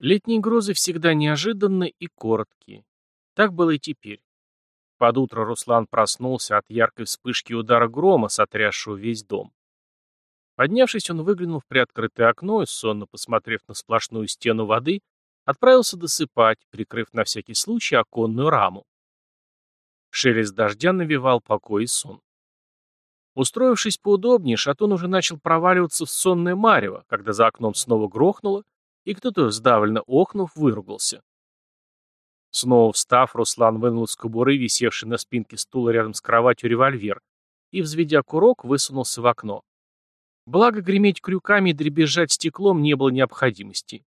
Летние грозы всегда неожиданны и короткие. Так было и теперь. Под утро Руслан проснулся от яркой вспышки удара грома, сотрясшего весь дом. Поднявшись, он выглянул в приоткрытое окно и, сонно посмотрев на сплошную стену воды, отправился досыпать, прикрыв на всякий случай оконную раму. Шелест дождя навевал покой и сон. Устроившись поудобнее, Шатун уже начал проваливаться в сонное марево, когда за окном снова грохнуло, и кто-то, сдавленно охнув, выругался. Снова встав, Руслан вынул из кобуры, висевший на спинке стула рядом с кроватью, револьвер, и, взведя курок, высунулся в окно. Благо, греметь крюками и дребезжать стеклом не было необходимости.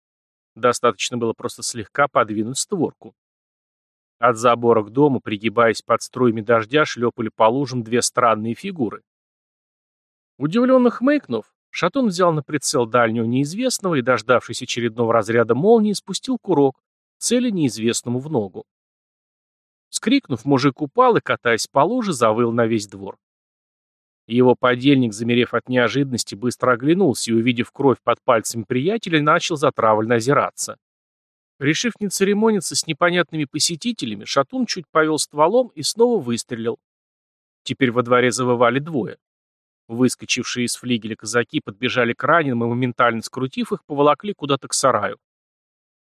Достаточно было просто слегка подвинуть створку. От забора к дому, пригибаясь под струями дождя, шлепали по лужам две странные фигуры. Удивленно хмыкнув, Шатун взял на прицел дальнего неизвестного и, дождавшись очередного разряда молнии, спустил курок, цели неизвестному в ногу. Скрикнув, мужик упал и, катаясь по луже, завыл на весь двор. Его подельник, замерев от неожиданности, быстро оглянулся и, увидев кровь под пальцами приятеля, начал затравленно озираться. Решив не церемониться с непонятными посетителями, Шатун чуть повел стволом и снова выстрелил. Теперь во дворе завывали двое. Выскочившие из флигеля казаки подбежали к раненым и, моментально скрутив их, поволокли куда-то к сараю.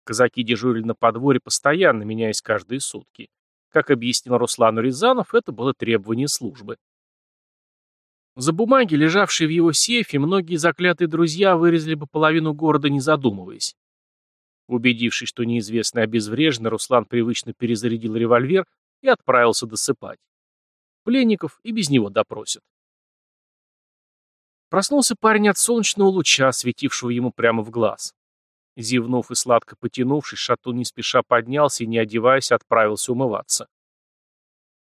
Казаки дежурили на подворье постоянно, меняясь каждые сутки. Как объяснил Руслану Рязанов, это было требование службы. За бумаги, лежавшие в его сейфе, многие заклятые друзья вырезали бы половину города, не задумываясь. Убедившись, что неизвестный обезврежен, Руслан привычно перезарядил револьвер и отправился досыпать. Пленников и без него допросят. Проснулся парень от солнечного луча, светившего ему прямо в глаз. Зевнув и сладко потянувшись, Шатун не спеша поднялся и, не одеваясь, отправился умываться.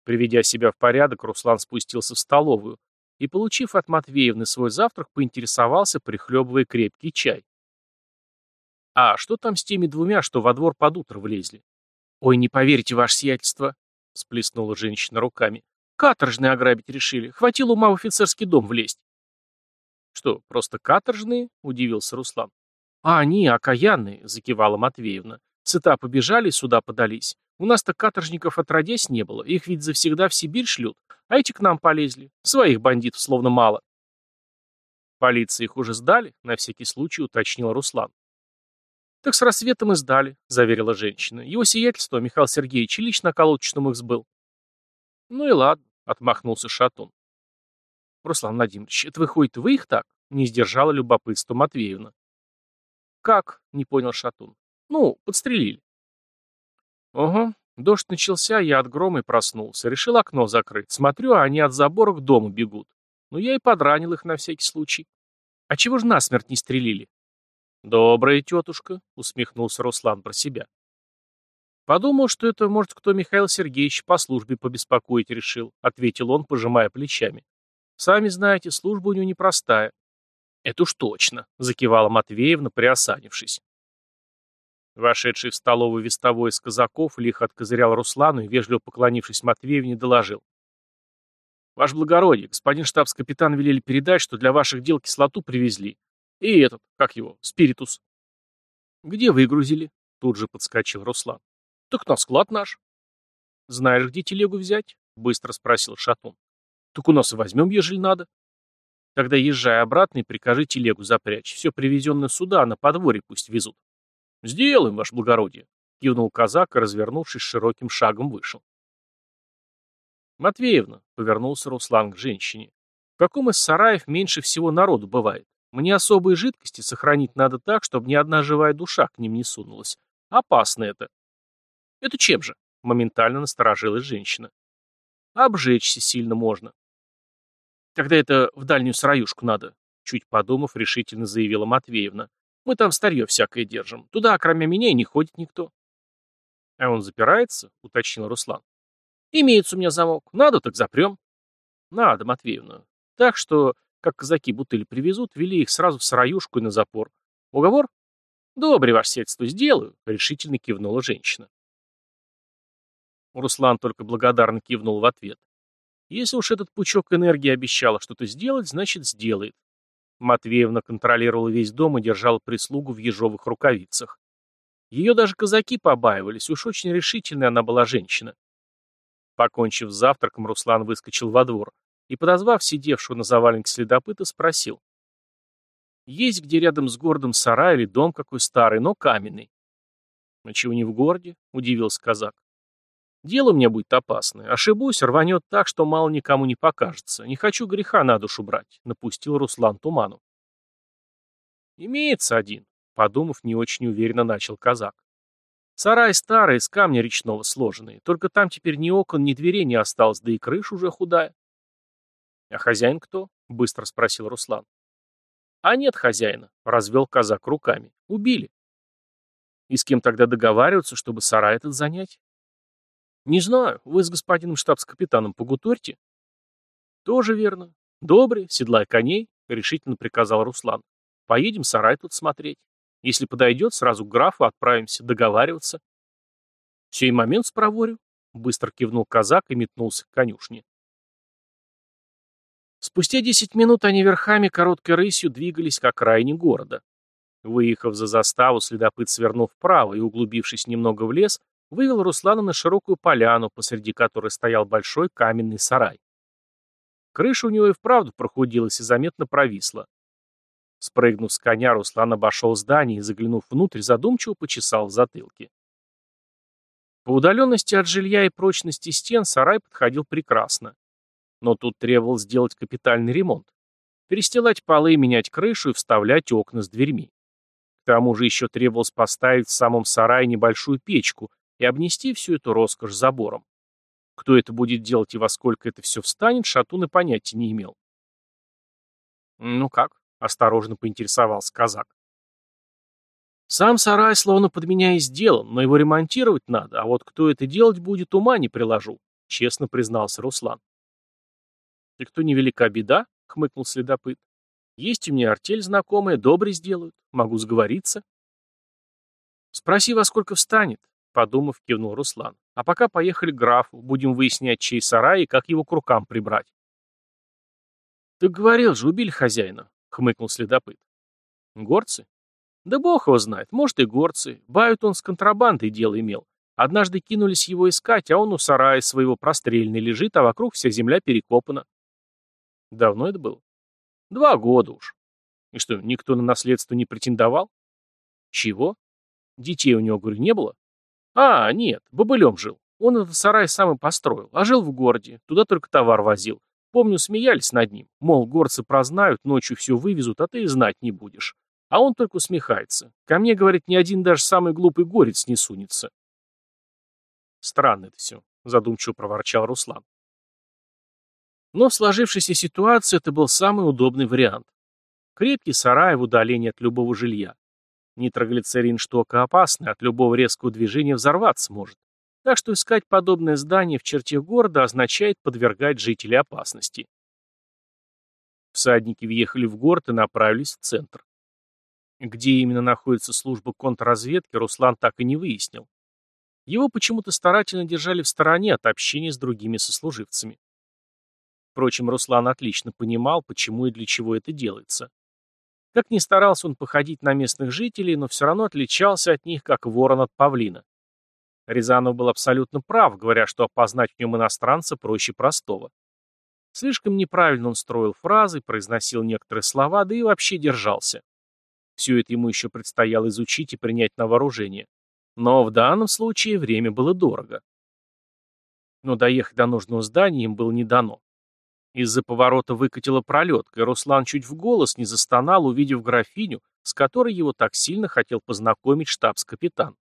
Приведя себя в порядок, Руслан спустился в столовую, и, получив от Матвеевны свой завтрак, поинтересовался, прихлебывая крепкий чай. «А что там с теми двумя, что во двор под утро влезли?» «Ой, не поверите, ваше сиятельство!» — сплеснула женщина руками. «Каторжные ограбить решили. Хватило ума в офицерский дом влезть». «Что, просто каторжные?» — удивился Руслан. «А они, окаянные», — закивала Матвеевна. «Сыта побежали, сюда подались. У нас-то каторжников отродясь не было, их ведь завсегда в Сибирь шлют, а эти к нам полезли. Своих бандитов словно мало. Полиции их уже сдали, на всякий случай уточнил Руслан. Так с рассветом и сдали, заверила женщина. Его сиятельство, Михаил Сергеевич, лично околоточным их сбыл. Ну и ладно, отмахнулся Шатун. Руслан Владимирович, это выходит, вы их так? Не сдержала любопытство Матвеевна. Как? Не понял Шатун. Ну, подстрелили. Ого, дождь начался, я от грома и проснулся. Решил окно закрыть. Смотрю, а они от забора к дому бегут. Ну, я и подранил их на всякий случай. А чего ж насмерть не стрелили? Добрая тетушка, усмехнулся Руслан про себя. Подумал, что это, может, кто Михаил Сергеевич по службе побеспокоить решил, ответил он, пожимая плечами. Сами знаете, служба у него непростая. Это уж точно, закивала Матвеевна, приосанившись. Вошедший в столовую вестовой из казаков лихо откозырял Руслану и, вежливо поклонившись Матвеевне, доложил. «Ваше благородие, господин штабс-капитан велели передать, что для ваших дел кислоту привезли. И этот, как его, спиритус». «Где выгрузили?» — тут же подскочил Руслан. «Так на склад наш». «Знаешь, где телегу взять?» — быстро спросил Шатун. «Так у нас и возьмем, ежели надо». «Тогда езжай обратно и прикажи телегу запрячь. Все привезенное сюда, на подворье пусть везут». «Сделаем, ваше благородие», — кивнул казак и, развернувшись, широким шагом вышел. «Матвеевна», — повернулся Руслан к женщине, — «в каком из сараев меньше всего народу бывает? Мне особые жидкости сохранить надо так, чтобы ни одна живая душа к ним не сунулась. Опасно это». «Это чем же?» — моментально насторожилась женщина. «Обжечься сильно можно». «Тогда это в дальнюю сараюшку надо», — чуть подумав, решительно заявила Матвеевна. Мы там старье всякое держим. Туда, кроме меня, и не ходит никто. — А он запирается? — уточнил Руслан. — Имеется у меня замок. Надо, так запрем. — Надо, Матвеевна. Так что, как казаки бутыли привезут, вели их сразу в сыроюшку и на запор. Уговор? — Добрый, ваше сельство, сделаю, — решительно кивнула женщина. Руслан только благодарно кивнул в ответ. Если уж этот пучок энергии обещала что-то сделать, значит сделает. Матвеевна контролировала весь дом и держала прислугу в ежовых рукавицах. Ее даже казаки побаивались, уж очень решительная она была женщина. Покончив с завтраком, Руслан выскочил во двор и, подозвав сидевшего на заваленке следопыта, спросил. «Есть где рядом с городом сарай или дом какой старый, но каменный?» «А чего не в городе?» — удивился казак. «Дело у меня будет опасное. Ошибусь, рванет так, что мало никому не покажется. Не хочу греха на душу брать», — напустил Руслан туману. «Имеется один», — подумав, не очень уверенно начал казак. «Сарай старый, из камня речного сложенный. Только там теперь ни окон, ни дверей не осталось, да и крыша уже худая». «А хозяин кто?» — быстро спросил Руслан. «А нет хозяина», — развел казак руками. «Убили». «И с кем тогда договариваться, чтобы сарай этот занять?» «Не знаю. Вы с господином штабс-капитаном погуторьте». «Тоже верно. Добрый, седлай коней», — решительно приказал Руслан. «Поедем сарай тут смотреть. Если подойдет, сразу к графу отправимся договариваться». «Сей момент спроворю», — быстро кивнул казак и метнулся к конюшне. Спустя десять минут они верхами короткой рысью двигались к окраине города. Выехав за заставу, следопыт свернув вправо и углубившись немного в лес, вывел Руслана на широкую поляну, посреди которой стоял большой каменный сарай. Крыша у него и вправду прохудилась и заметно провисла. Спрыгнув с коня, Руслан обошел здание и, заглянув внутрь, задумчиво почесал в затылке. По удаленности от жилья и прочности стен сарай подходил прекрасно. Но тут требовал сделать капитальный ремонт. Перестилать полы, менять крышу и вставлять окна с дверьми. К тому же еще требовалось поставить в самом сарае небольшую печку и обнести всю эту роскошь забором. Кто это будет делать и во сколько это все встанет, Шатун и понятия не имел. «Ну как?» — осторожно поинтересовался казак. «Сам сарай словно под меня и сделан, но его ремонтировать надо, а вот кто это делать будет, ума не приложу», — честно признался Руслан. «И кто невелика беда?» — хмыкнул следопыт. «Есть у меня артель знакомая, добрый сделают. Могу сговориться». «Спроси, во сколько встанет», — подумав, кивнул Руслан. «А пока поехали к графу, будем выяснять, чей сарай и как его к рукам прибрать». «Ты говорил же, убили хозяина», — хмыкнул следопыт. «Горцы?» «Да бог его знает, может и горцы. Бают он с контрабандой дело имел. Однажды кинулись его искать, а он у сарая своего прострельный лежит, а вокруг вся земля перекопана. Давно это было? Два года уж. И что, никто на наследство не претендовал? Чего? Детей у него, говорю, не было? А, нет, бобылем жил. Он этот сарай сам и построил, а жил в городе, туда только товар возил. Помню, смеялись над ним. Мол, горцы прознают, ночью все вывезут, а ты и знать не будешь. А он только усмехается. Ко мне, говорит, ни один даже самый глупый горец не сунется. Странно это все, задумчиво проворчал Руслан. Но в сложившейся ситуации это был самый удобный вариант. Крепкий сарай в удалении от любого жилья. Нитроглицерин штука опасная, от любого резкого движения взорваться может. Так что искать подобное здание в черте города означает подвергать жителей опасности. Всадники въехали в город и направились в центр. Где именно находится служба контрразведки, Руслан так и не выяснил. Его почему-то старательно держали в стороне от общения с другими сослуживцами. Впрочем, Руслан отлично понимал, почему и для чего это делается. Как ни старался он походить на местных жителей, но все равно отличался от них, как ворон от павлина. Рязанов был абсолютно прав, говоря, что опознать в нем иностранца проще простого. Слишком неправильно он строил фразы, произносил некоторые слова, да и вообще держался. Все это ему еще предстояло изучить и принять на вооружение. Но в данном случае время было дорого. Но доехать до нужного здания им было не дано. Из-за поворота выкатила пролетка, и Руслан чуть в голос не застонал, увидев графиню, с которой его так сильно хотел познакомить штабс-капитан.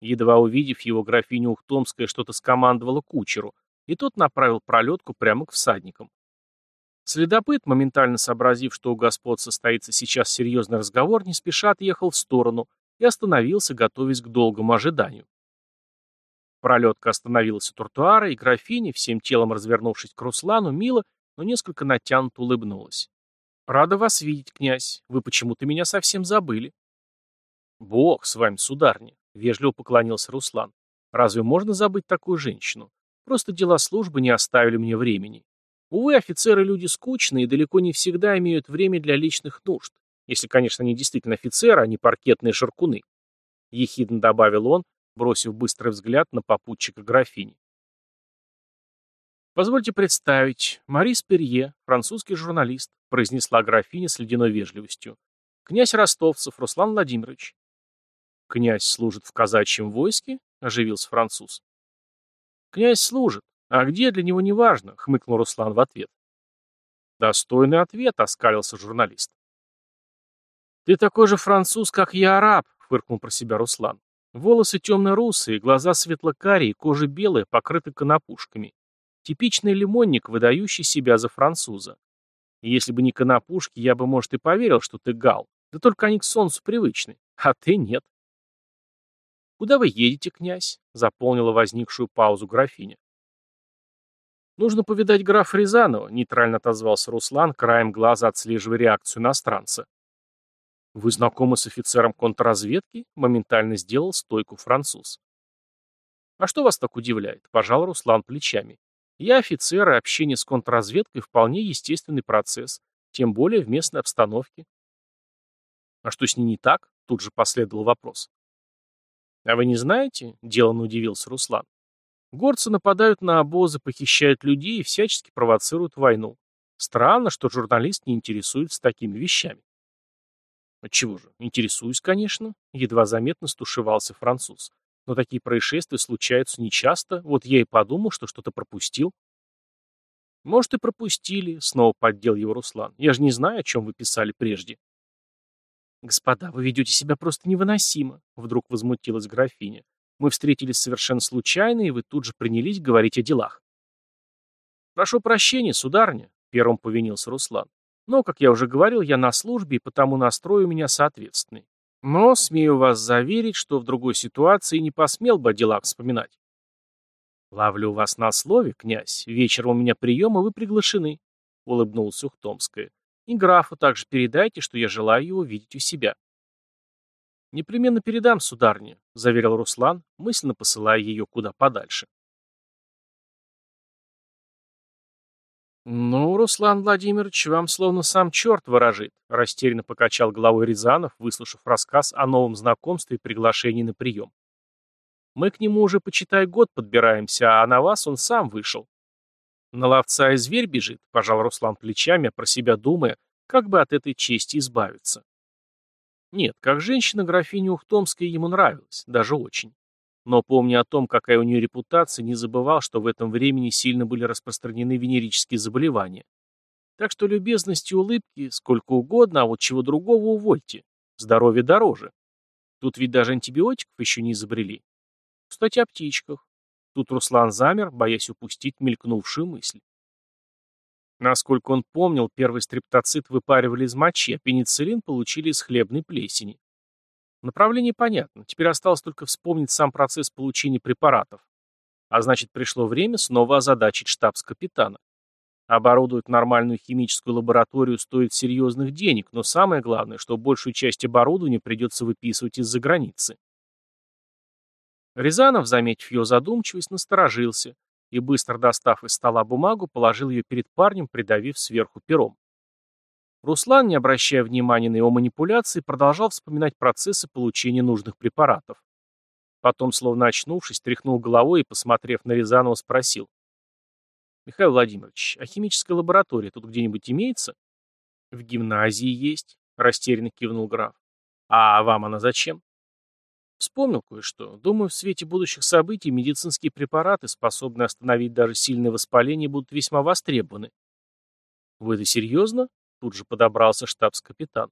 Едва увидев его, графиня Ухтомская что-то скомандовала кучеру, и тот направил пролетку прямо к всадникам. Следопыт, моментально сообразив, что у господ состоится сейчас серьезный разговор, не спеша отъехал в сторону и остановился, готовясь к долгому ожиданию. Пролетка остановилась у тротуара, и графиня, всем телом развернувшись к Руслану, мило, но несколько натянуто улыбнулась. «Рада вас видеть, князь. Вы почему-то меня совсем забыли». «Бог с вами, сударня», — вежливо поклонился Руслан. «Разве можно забыть такую женщину? Просто дела службы не оставили мне времени. Увы, офицеры люди скучные и далеко не всегда имеют время для личных нужд. Если, конечно, они действительно офицеры, а не паркетные шаркуны. — ехидно добавил он, бросив быстрый взгляд на попутчика графини. «Позвольте представить, Марис Перье, французский журналист», произнесла графиня с ледяной вежливостью. «Князь Ростовцев Руслан Владимирович». «Князь служит в казачьем войске?» — оживился француз. «Князь служит, а где для него не важно», — хмыкнул Руслан в ответ. «Достойный ответ», — оскалился журналист. «Ты такой же француз, как я араб», — фыркнул про себя Руслан. «Волосы темно-русые, глаза светло-карие, кожа белая, покрыта конопушками. Типичный лимонник, выдающий себя за француза. Если бы не конопушки, я бы, может, и поверил, что ты гал. Да только они к солнцу привычны, а ты нет. «Куда вы едете, князь?» — заполнила возникшую паузу графиня. «Нужно повидать графа Рязанова», — нейтрально отозвался Руслан, краем глаза отслеживая реакцию иностранца. «Вы знакомы с офицером контрразведки?» — моментально сделал стойку француз. «А что вас так удивляет?» — пожал Руслан плечами. Я офицер, и общение с контрразведкой вполне естественный процесс, тем более в местной обстановке. А что с ней не так? Тут же последовал вопрос. А вы не знаете? Деланно удивился Руслан. Горцы нападают на обозы, похищают людей и всячески провоцируют войну. Странно, что журналист не интересуется такими вещами. Отчего же? Интересуюсь, конечно. Едва заметно стушевался француз. Но такие происшествия случаются нечасто, вот я и подумал, что что-то пропустил. Может, и пропустили, снова поддел его Руслан. Я же не знаю, о чем вы писали прежде. Господа, вы ведете себя просто невыносимо, вдруг возмутилась графиня. Мы встретились совершенно случайно, и вы тут же принялись говорить о делах. Прошу прощения, сударыня, первым повинился Руслан. Но, как я уже говорил, я на службе, и потому настрой у меня соответственный. Но, смею вас заверить, что в другой ситуации не посмел бы о делах вспоминать. «Ловлю вас на слове, князь. Вечером у меня прием, и вы приглашены», — улыбнулась Ухтомская. «И графу также передайте, что я желаю его видеть у себя». «Непременно передам, сударыня», — заверил Руслан, мысленно посылая ее куда подальше. «Ну, Руслан Владимирович, вам словно сам черт ворожит», — растерянно покачал головой Рязанов, выслушав рассказ о новом знакомстве и приглашении на прием. «Мы к нему уже, почитай, год подбираемся, а на вас он сам вышел». «На ловца и зверь бежит», — пожал Руслан плечами, про себя думая, как бы от этой чести избавиться. Нет, как женщина графиня Ухтомская ему нравилась, даже очень. Но, помня о том, какая у нее репутация, не забывал, что в этом времени сильно были распространены венерические заболевания. Так что любезности и улыбки сколько угодно, а вот чего другого увольте. Здоровье дороже. Тут ведь даже антибиотиков еще не изобрели. Кстати, о птичках. Тут Руслан замер, боясь упустить мелькнувшую мысль. Насколько он помнил, первый стрептоцит выпаривали из мочи, а пенициллин получили из хлебной плесени. Направление понятно, теперь осталось только вспомнить сам процесс получения препаратов. А значит, пришло время снова озадачить штабс-капитана. Оборудовать нормальную химическую лабораторию стоит серьезных денег, но самое главное, что большую часть оборудования придется выписывать из-за границы. Рязанов, заметив ее задумчивость, насторожился и, быстро достав из стола бумагу, положил ее перед парнем, придавив сверху пером. Руслан, не обращая внимания на его манипуляции, продолжал вспоминать процессы получения нужных препаратов. Потом, словно очнувшись, тряхнул головой и, посмотрев на Рязанова, спросил. «Михаил Владимирович, а химическая лаборатория тут где-нибудь имеется?» «В гимназии есть», — растерянно кивнул граф. «А вам она зачем?» Вспомнил кое-что. Думаю, в свете будущих событий медицинские препараты, способные остановить даже сильное воспаление, будут весьма востребованы. Вы это серьезно? Тут же подобрался штабс-капитан.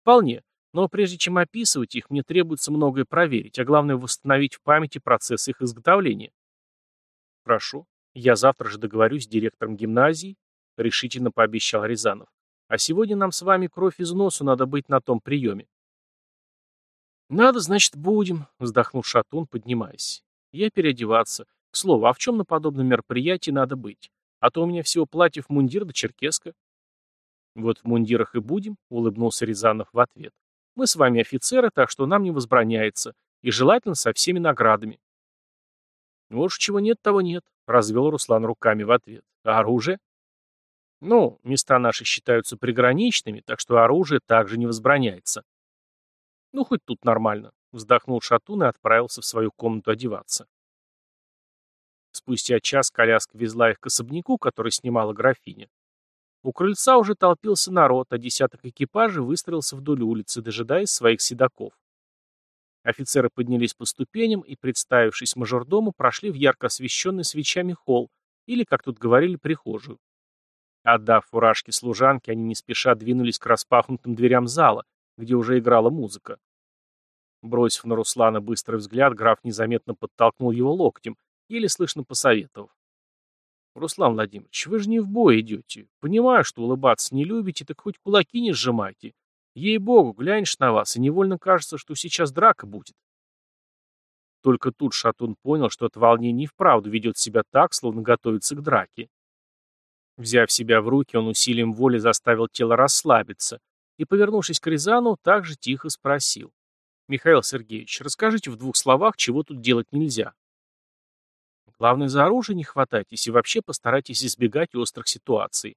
Вполне. Но прежде чем описывать их, мне требуется многое проверить, а главное восстановить в памяти процесс их изготовления. Прошу. Я завтра же договорюсь с директором гимназии, решительно пообещал Рязанов. А сегодня нам с вами кровь из носу надо быть на том приеме. Надо, значит, будем, вздохнул Шатун, поднимаясь. Я переодеваться. К слову, а в чем на подобном мероприятии надо быть? А то у меня всего платьев мундир да черкеска. «Вот в мундирах и будем», — улыбнулся Рязанов в ответ. «Мы с вами офицеры, так что нам не возбраняется, и желательно со всеми наградами». «Вот уж чего нет, того нет», — развел Руслан руками в ответ. «А оружие?» «Ну, места наши считаются приграничными, так что оружие также не возбраняется». Ну, хоть тут нормально. Вздохнул Шатун и отправился в свою комнату одеваться. Спустя час коляска везла их к особняку, который снимала графиня. У крыльца уже толпился народ, а десяток экипажей выстроился вдоль улицы, дожидаясь своих седаков. Офицеры поднялись по ступеням и, представившись мажордому, прошли в ярко освещенный свечами холл, или, как тут говорили, прихожую. Отдав фуражки служанке, они не спеша двинулись к распахнутым дверям зала, где уже играла музыка. Бросив на Руслана быстрый взгляд, граф незаметно подтолкнул его локтем, еле слышно посоветовав. «Руслан Владимирович, вы же не в бой идете. Понимаю, что улыбаться не любите, так хоть кулаки не сжимайте. Ей-богу, глянешь на вас, и невольно кажется, что сейчас драка будет». Только тут Шатун понял, что от волнения и вправду ведет себя так, словно готовится к драке. Взяв себя в руки, он усилием воли заставил тело расслабиться и, повернувшись к Рязану, также тихо спросил. Михаил Сергеевич, расскажите в двух словах, чего тут делать нельзя. Главное, за оружие не хватайтесь и вообще постарайтесь избегать острых ситуаций.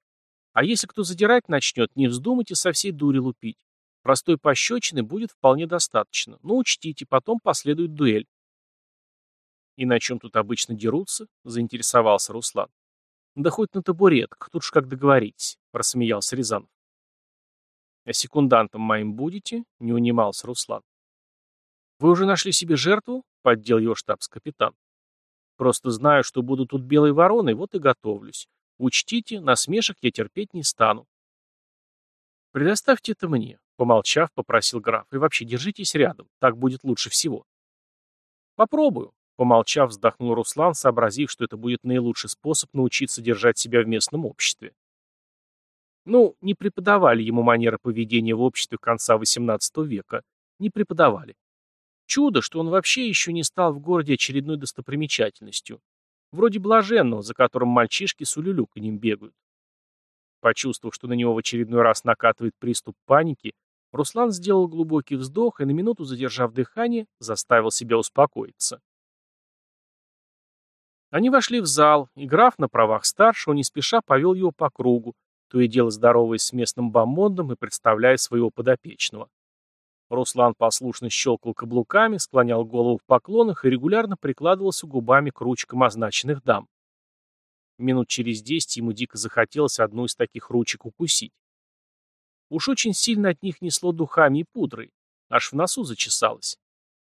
А если кто задирать начнет, не вздумайте со всей дури лупить. Простой пощечины будет вполне достаточно, но учтите, потом последует дуэль. «И на чем тут обычно дерутся?» – заинтересовался Руслан. «Да хоть на табуретках, тут ж как договоритесь», – рассмеялся Рязанов. «А секундантом моим будете?» – не унимался Руслан. «Вы уже нашли себе жертву?» — поддел его штабс-капитан. «Просто знаю, что буду тут белой вороной, вот и готовлюсь. Учтите, насмешек я терпеть не стану». «Предоставьте это мне», — помолчав, попросил граф. «И вообще держитесь рядом, так будет лучше всего». «Попробую», — помолчав, вздохнул Руслан, сообразив, что это будет наилучший способ научиться держать себя в местном обществе. Ну, не преподавали ему манеры поведения в обществе конца XVIII века. Не преподавали. Чудо, что он вообще еще не стал в городе очередной достопримечательностью. Вроде блаженного, за которым мальчишки с улюлюканьем бегают. Почувствовав, что на него в очередной раз накатывает приступ паники, Руслан сделал глубокий вздох и, на минуту задержав дыхание, заставил себя успокоиться. Они вошли в зал, и граф на правах старшего не спеша повел его по кругу, то и дело здороваясь с местным бомондом и представляя своего подопечного. Руслан послушно щелкал каблуками, склонял голову в поклонах и регулярно прикладывался губами к ручкам означенных дам. Минут через десять ему дико захотелось одну из таких ручек укусить. Уж очень сильно от них несло духами и пудрой, аж в носу зачесалось.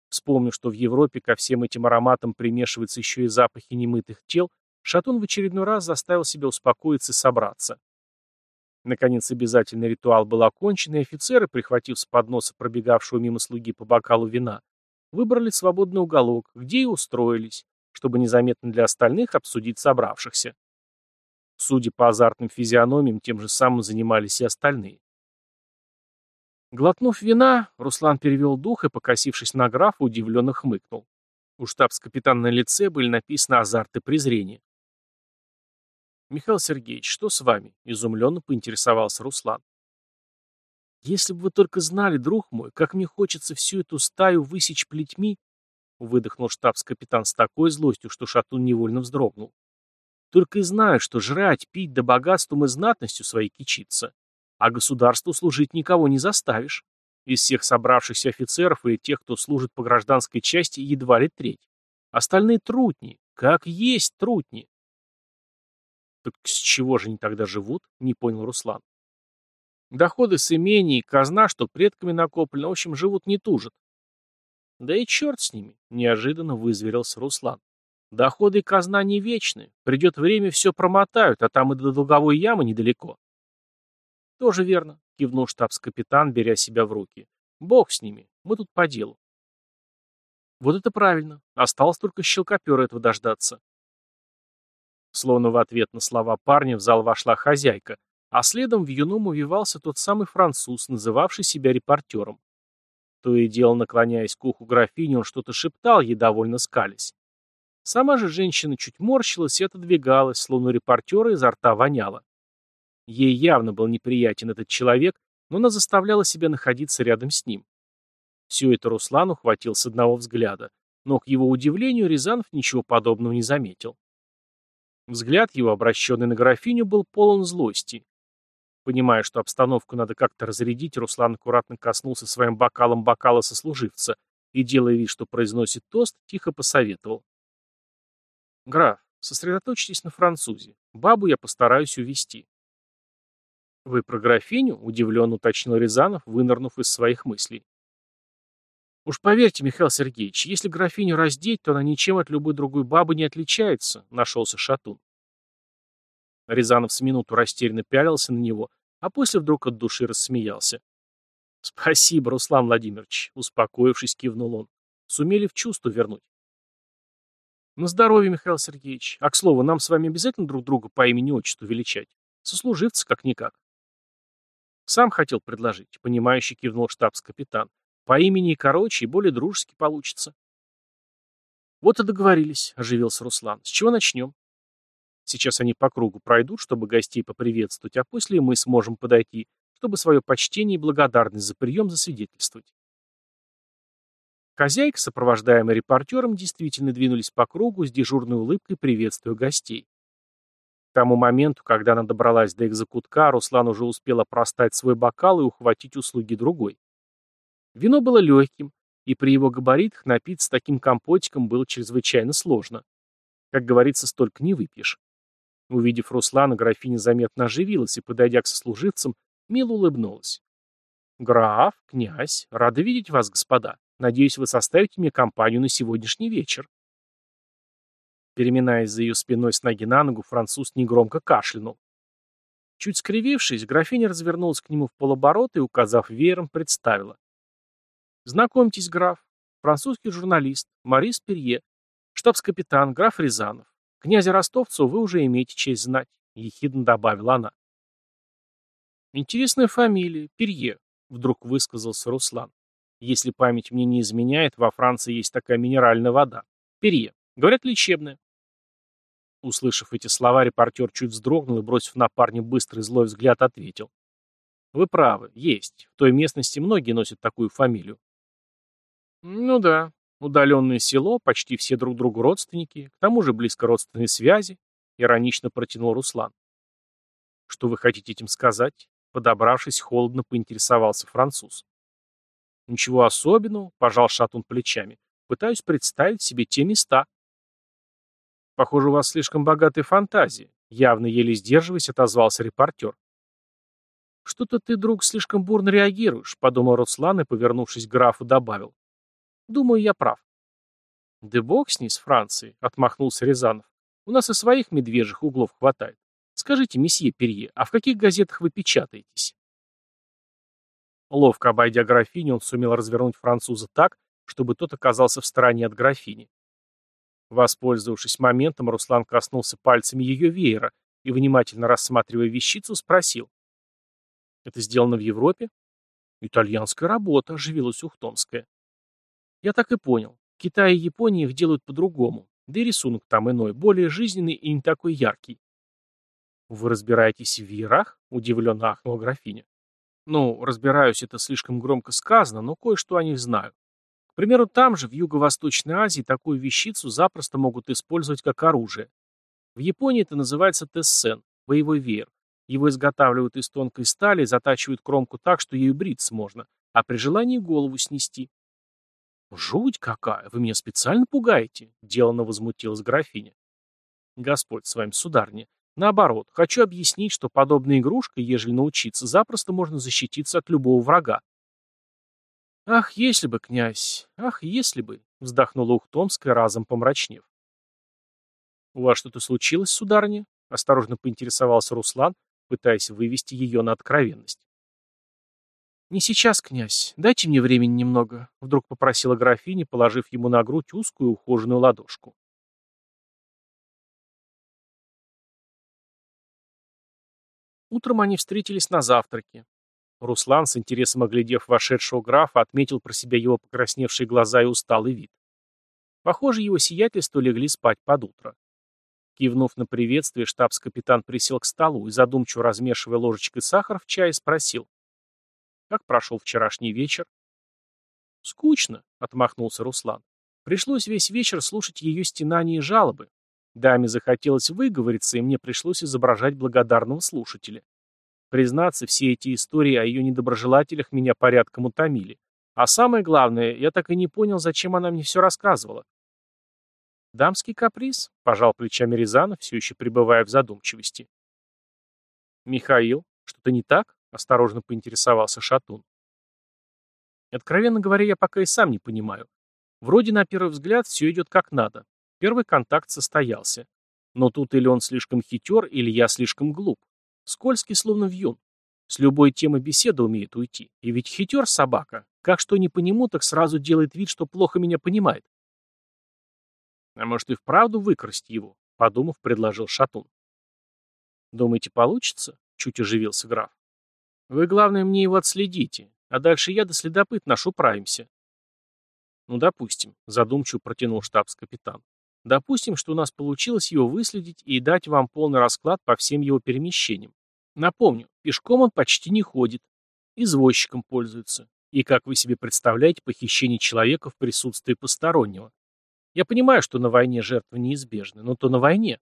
Вспомнив, что в Европе ко всем этим ароматам примешиваются еще и запахи немытых тел, Шатун в очередной раз заставил себя успокоиться и собраться. Наконец обязательный ритуал был окончен, и офицеры, прихватив с подноса пробегавшего мимо слуги по бокалу вина, выбрали свободный уголок, где и устроились, чтобы незаметно для остальных обсудить собравшихся. Судя по азартным физиономиям, тем же самым занимались и остальные. Глотнув вина, Руслан перевел дух и, покосившись на графа, удивленно хмыкнул. У штабс-капитана на лице были написаны азарт и презрение. «Михаил Сергеевич, что с вами?» – изумленно поинтересовался Руслан. «Если бы вы только знали, друг мой, как мне хочется всю эту стаю высечь плетьми!» – выдохнул штабс-капитан с такой злостью, что Шатун невольно вздрогнул. «Только и знаю, что жрать, пить да богатством и знатностью своей кичиться. А государству служить никого не заставишь. Из всех собравшихся офицеров или тех, кто служит по гражданской части, едва ли треть. Остальные трутни, как есть трутни. Так с чего же они тогда живут? Не понял Руслан. Доходы с имений, казна, что предками накоплено, в общем, живут не тужат. Да и черт с ними, неожиданно вызверился Руслан. Доходы и казна не вечны. Придет время, все промотают, а там и до долговой ямы недалеко. Тоже верно, кивнул штабс-капитан, беря себя в руки. Бог с ними, мы тут по делу. Вот это правильно. Осталось только щелкопера этого дождаться. Словно в ответ на слова парня в зал вошла хозяйка, а следом в юном увивался тот самый француз, называвший себя репортером. То и дело, наклоняясь к уху графини, он что-то шептал, ей довольно скались. Сама же женщина чуть морщилась и отодвигалась, словно репортера изо рта воняло. Ей явно был неприятен этот человек, но она заставляла себя находиться рядом с ним. Все это Руслану хватил с одного взгляда, но, к его удивлению, Рязанов ничего подобного не заметил. Взгляд его, обращенный на графиню, был полон злости. Понимая, что обстановку надо как-то разрядить, Руслан аккуратно коснулся своим бокалом бокала сослуживца и, делая вид, что произносит тост, тихо посоветовал. «Граф, сосредоточьтесь на французе. Бабу я постараюсь увести. «Вы про графиню?» — удивленно уточнил Рязанов, вынырнув из своих мыслей. «Уж поверьте, Михаил Сергеевич, если графиню раздеть, то она ничем от любой другой бабы не отличается», — нашелся Шатун. Рязанов с минуту растерянно пялился на него, а после вдруг от души рассмеялся. «Спасибо, Руслан Владимирович», — успокоившись, кивнул он. «Сумели в чувство вернуть». «На здоровье, Михаил Сергеевич. А, к слову, нам с вами обязательно друг друга по имени-отчеству величать? Сослуживцы, как-никак». Сам хотел предложить, понимающе кивнул штабс-капитан. По имени короче, и более дружески получится. Вот и договорились, оживился Руслан. С чего начнем? Сейчас они по кругу пройдут, чтобы гостей поприветствовать, а после мы сможем подойти, чтобы свое почтение и благодарность за прием засвидетельствовать. Хозяйка, сопровождаемая репортером, действительно двинулись по кругу с дежурной улыбкой приветствуя гостей тому моменту, когда она добралась до их Руслан уже успел опростать свой бокал и ухватить услуги другой. Вино было легким, и при его габаритах напиться таким компотиком было чрезвычайно сложно. Как говорится, столько не выпьешь. Увидев Руслана, графиня заметно оживилась и, подойдя к сослуживцам, мило улыбнулась. «Граф, князь, рада видеть вас, господа. Надеюсь, вы составите мне компанию на сегодняшний вечер». Переминаясь за ее спиной с ноги на ногу, француз негромко кашлянул. Чуть скривившись, графиня развернулась к нему в полоборота и, указав веером, представила. «Знакомьтесь, граф. Французский журналист. Марис Перье. Штабс-капитан, граф Рязанов. Князя Ростовцу вы уже имеете честь знать», — ехидно добавила она. «Интересная фамилия. Перье», — вдруг высказался Руслан. «Если память мне не изменяет, во Франции есть такая минеральная вода. Перье. Говорят, лечебная. Услышав эти слова, репортер чуть вздрогнул и, бросив на парня быстрый злой взгляд, ответил. «Вы правы, есть. В той местности многие носят такую фамилию». «Ну да. Удаленное село, почти все друг другу родственники, к тому же близко родственные связи», — иронично протянул Руслан. «Что вы хотите этим сказать?» Подобравшись, холодно поинтересовался француз. «Ничего особенного», — пожал Шатун плечами. «Пытаюсь представить себе те места». «Похоже, у вас слишком богатая фантазия», — явно еле сдерживаясь, отозвался репортер. «Что-то ты, друг, слишком бурно реагируешь», — подумал Руслан и, повернувшись к графу, добавил. «Думаю, я прав». «Да бог с ней, с Францией», — отмахнулся Рязанов. «У нас и своих медвежьих углов хватает. Скажите, месье Перье, а в каких газетах вы печатаетесь?» Ловко обойдя графиню, он сумел развернуть француза так, чтобы тот оказался в стороне от графини. Воспользовавшись моментом, Руслан коснулся пальцами ее веера и, внимательно рассматривая вещицу, спросил. «Это сделано в Европе?» «Итальянская работа», — оживилась Ухтомская. «Я так и понял. Китай и Япония их делают по-другому. Да и рисунок там иной, более жизненный и не такой яркий». «Вы разбираетесь в веерах?» — удивленно ахнула графиня. «Ну, разбираюсь, это слишком громко сказано, но кое-что о них знаю примеру, там же, в Юго-Восточной Азии, такую вещицу запросто могут использовать как оружие. В Японии это называется тессен, боевой веер. Его изготавливают из тонкой стали, затачивают кромку так, что ею бриться можно, а при желании голову снести. «Жуть какая! Вы меня специально пугаете!» — деланно возмутилась графиня. «Господь с вами, сударня. Наоборот, хочу объяснить, что подобной игрушкой, ежели научиться, запросто можно защититься от любого врага. «Ах, если бы, князь! Ах, если бы!» — вздохнула Ухтомская, разом помрачнев. «У вас что-то случилось, сударыня?» — осторожно поинтересовался Руслан, пытаясь вывести ее на откровенность. «Не сейчас, князь. Дайте мне времени немного», — вдруг попросила графиня, положив ему на грудь узкую ухоженную ладошку. Утром они встретились на завтраке. Руслан, с интересом оглядев вошедшего графа, отметил про себя его покрасневшие глаза и усталый вид. Похоже, его сиятельство легли спать под утро. Кивнув на приветствие, штабс-капитан присел к столу и, задумчиво размешивая ложечкой сахар в чае, спросил. «Как прошел вчерашний вечер?» «Скучно», — отмахнулся Руслан. «Пришлось весь вечер слушать ее стенания и жалобы. Даме захотелось выговориться, и мне пришлось изображать благодарного слушателя. Признаться, все эти истории о ее недоброжелателях меня порядком утомили. А самое главное, я так и не понял, зачем она мне все рассказывала. «Дамский каприз», — пожал плечами Рязанов, все еще пребывая в задумчивости. «Михаил, что-то не так?» — осторожно поинтересовался Шатун. Откровенно говоря, я пока и сам не понимаю. Вроде на первый взгляд все идет как надо. Первый контакт состоялся. Но тут или он слишком хитер, или я слишком глуп. Скользкий, словно вьюн. С любой темы беседы умеет уйти. И ведь хитер собака. Как что не по нему, так сразу делает вид, что плохо меня понимает. А может и вправду выкрасть его, подумав, предложил Шатун. Думаете, получится? Чуть оживился граф. Вы, главное, мне его отследите, а дальше я до следопыт наш управимся. Ну, допустим, задумчиво протянул штабс-капитан. Допустим, что у нас получилось его выследить и дать вам полный расклад по всем его перемещениям. Напомню, пешком он почти не ходит, извозчиком пользуется. И как вы себе представляете похищение человека в присутствии постороннего? Я понимаю, что на войне жертвы неизбежны, но то на войне.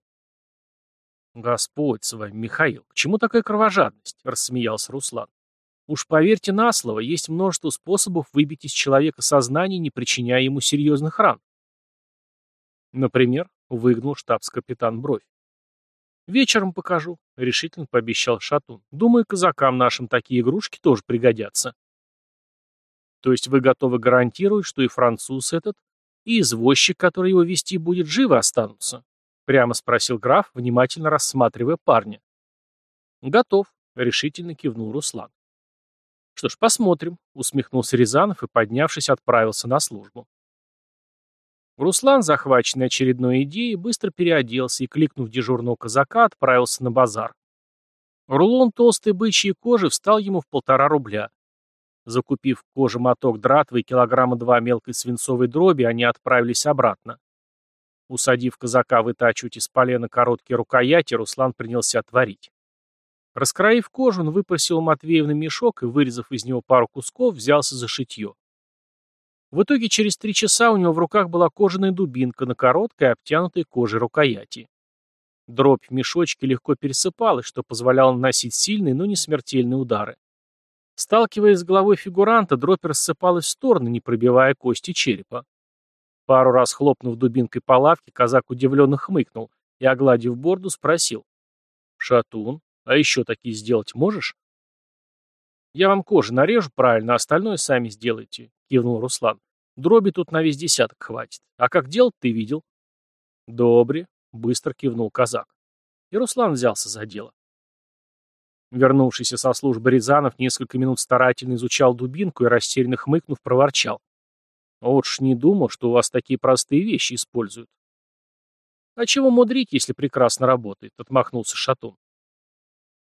Господь с вами, Михаил, к чему такая кровожадность? Рассмеялся Руслан. Уж поверьте на слово, есть множество способов выбить из человека сознание, не причиняя ему серьезных ран. Например, выгнул штабс-капитан бровь. «Вечером покажу», — решительно пообещал Шатун. «Думаю, казакам нашим такие игрушки тоже пригодятся». «То есть вы готовы гарантировать, что и француз этот, и извозчик, который его вести будет, живы останутся?» — прямо спросил граф, внимательно рассматривая парня. «Готов», — решительно кивнул Руслан. «Что ж, посмотрим», — усмехнулся Рязанов и, поднявшись, отправился на службу. Руслан, захваченный очередной идеей, быстро переоделся и, кликнув дежурного казака, отправился на базар. Рулон толстой бычьей кожи встал ему в полтора рубля. Закупив коже моток дратвы и килограмма два мелкой свинцовой дроби, они отправились обратно. Усадив казака вытачивать из полена короткие рукояти, Руслан принялся отварить. Раскроив кожу, он выпросил у Матвеевны мешок и, вырезав из него пару кусков, взялся за шитье. В итоге через три часа у него в руках была кожаная дубинка на короткой, обтянутой кожей рукояти. Дробь в мешочке легко пересыпалась, что позволяло наносить сильные, но не смертельные удары. Сталкиваясь с головой фигуранта, дробь рассыпалась в стороны, не пробивая кости черепа. Пару раз хлопнув дубинкой по лавке, казак удивленно хмыкнул и, огладив борду, спросил. «Шатун, а еще такие сделать можешь? Я вам кожу нарежу правильно, остальное сами сделайте, кивнул Руслан. Дроби тут на весь десяток хватит. А как делать, ты видел? Добре, быстро кивнул казак. И Руслан взялся за дело. Вернувшийся со службы Рязанов несколько минут старательно изучал дубинку и, растерянно хмыкнув, проворчал. Вот ж не думал, что у вас такие простые вещи используют. А чего мудрить, если прекрасно работает, отмахнулся Шатун.